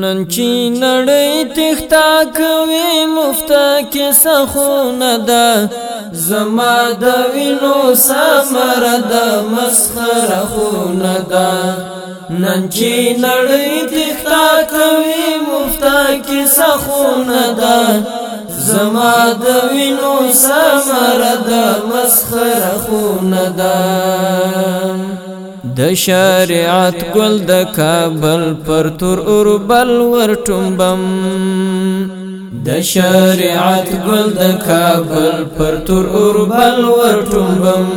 نن چې نړۍ تختا کوي مفتا کې سخونه ده زما د وینو سمره ده مسخره خونه ده نن چې نړۍ تختا کوي مفتا کې سخونه ده زما د وینو سمره ده مسخره خونه ده د شریعت ګل د کابل پر تور اور بل ور ټومبم د شریعت ګل د کابل پر تور اور بل ور ټومبم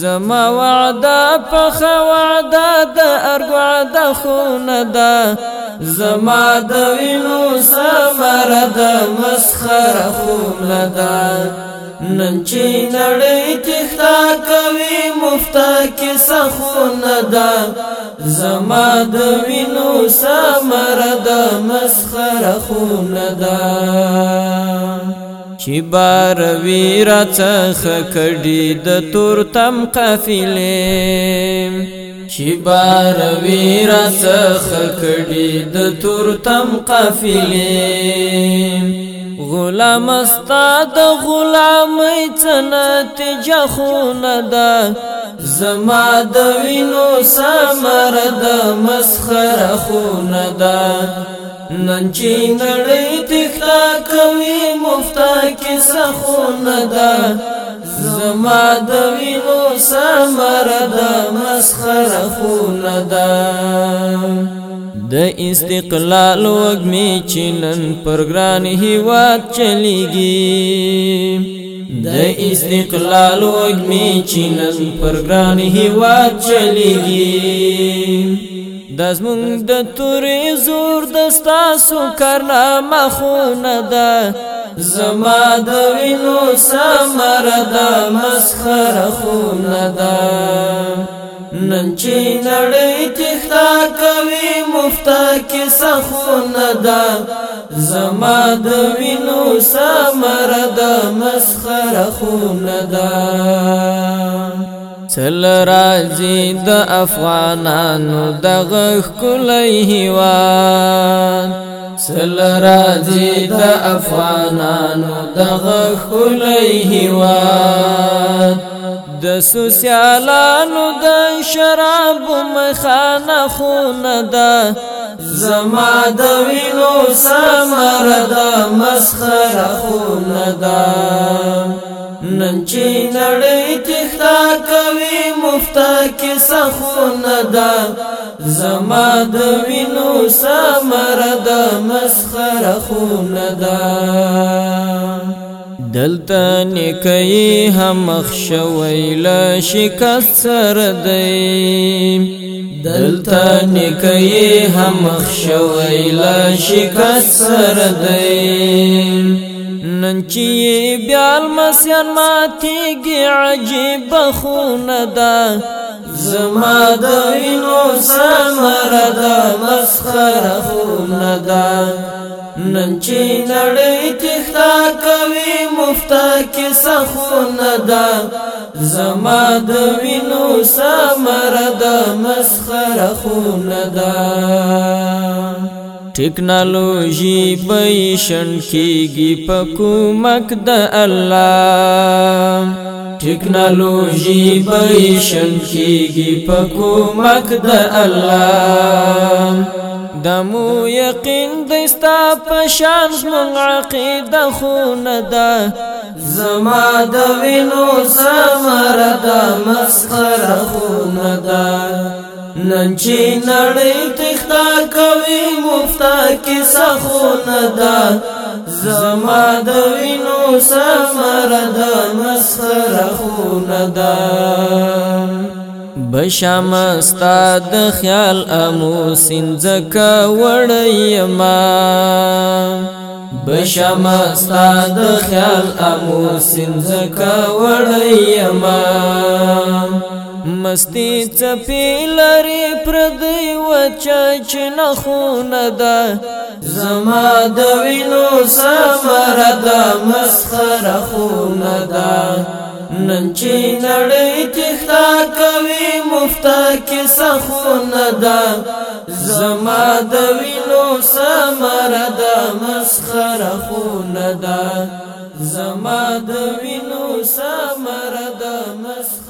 زما وعده په وعده د ارغو د خونه ده زما د وینو سمره د مسخره خونه ده نن چې نړۍ تختا کوي مفتا کې سخونه ده زما د وینو سمره ده مسخره خونه ده چې بار ویرا څخه کډی د تور تم قافلې چې بار ویرا څخه کډی د تور تم قافلې غلام استا د غلام څنګه تجا خونه ده زما د وینو سمر د مسخره خونه ده نن چې نړۍ تختا کوي مفتا کې سخونه ده زما د وینو سمر د مسخره خونه ده د استقلال وګمی چنن پرګران هیواد چلیږي د استقلال وګمی چنن پرګران هیواد چلیږي د زمونږ د تورې زور د ستاسو کارنامه خونه ده زما د وینو سمره ده مسخره خونه ده نن چې نړۍ تختا مفتا کی سخون دا زما د وینو سمر د مسخر خون دا چل رازی د افغانانو د غخ کلی هیوان سل راځي د افغانانو د غخلی هیواد د سوسیالانو د شراب مخانه خونه ده زما د وینو سمر د مسخره خونه ده نن چې نړۍ تختا کوي مفتا کې سخونه ده زما د وینو سمر د مسخره خونه ده دلتا نکی هم اخشوی لشکست سردی دلتا نکی هم اخشوی لشکست سردی نن چې بیا المسیان ماتېږي عجیب خونه ده زما د وینو ثمره ده مسخره خونه ده نن چې نړۍ تښتا کوي مفتا کی سخون دا زما د وینو سمر د مسخر خون دا ټیکنالوژي پېشن کېږي په کومک د الله ټیکنالوژي پېشن کېږي په کومک د الله دمو یقین دستا پشان من عقیده خونه ده زما د وینو سمر ده مسخره خونه ده نن چې نړۍ تختا کوي مفتا کې سخونه ده زما د وینو سمر ده مسخره خونه ده بشم استاد خیال امو سنځک وړیما بشم استاد خیال امو سنځک وړیما مستی چپی لري پردی وچا چې نه خونه ده زما د وینو سمره ده مسخره خونه ده نن چې نړۍ تختا کوي مفتا کې سخونه ده زما د وینو سمره ده مسخره خونه ده زما د وینو سمره ده مسخره